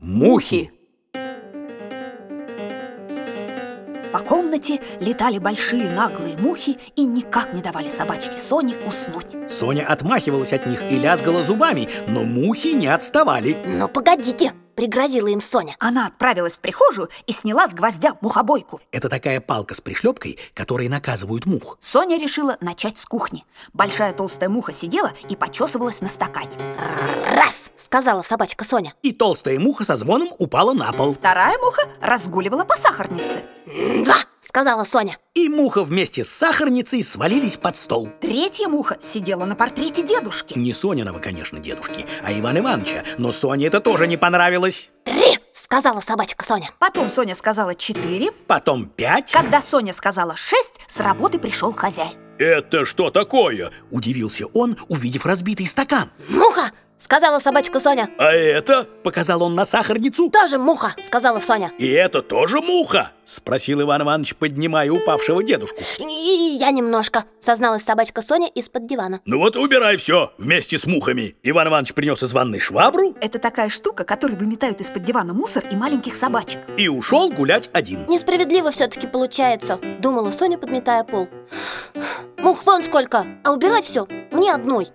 Мухи. По комнате летали большие наглые мухи и никак не давали собачке Соне уснуть. Соня отмахивалась от них и лязгала зубами, но мухи не отставали. Но погодите, пригрозила им Соня. Она отправилась в прихожую и сняла с гвоздя мухобойку. Это такая палка с пришлепкой, которой наказывают мух. Соня решила начать с кухни. Большая толстая муха сидела и почесывалась на стакане. Раз, сказала собачка Соня. И толстая муха со звоном упала на пол. Вторая муха разгуливала по сахарнице. Сказала Соня. И муха вместе с сахарницей свалились под стол. Третья муха сидела на портрете дедушки. Не Сониного, конечно, дедушки, а Ивана Ивановича. Но Соне это тоже не понравилось. Три, сказала собачка Соня. Потом Соня сказала четыре. Потом пять. Когда Соня сказала шесть, с работы пришел хозяин. Это что такое? Удивился он, увидев разбитый стакан. Муха, сказала собачка Соня. А это? Показал он на сахарницу. Тоже муха, сказала Соня. И это тоже муха? Спросил Иван Иванович, поднимая упавшего дедушку. И я немножко, созналась собачка Соня из-под дивана. Ну вот убирай все вместе с мухами. Иван Иванович принес из ванной швабру Это такая штука, которой выметают из-под дивана мусор и маленьких собачек. и ушел гулять один. Несправедливо все-таки получается, думала Соня, подметая пол. Мух вон сколько, а убирать все мне одной.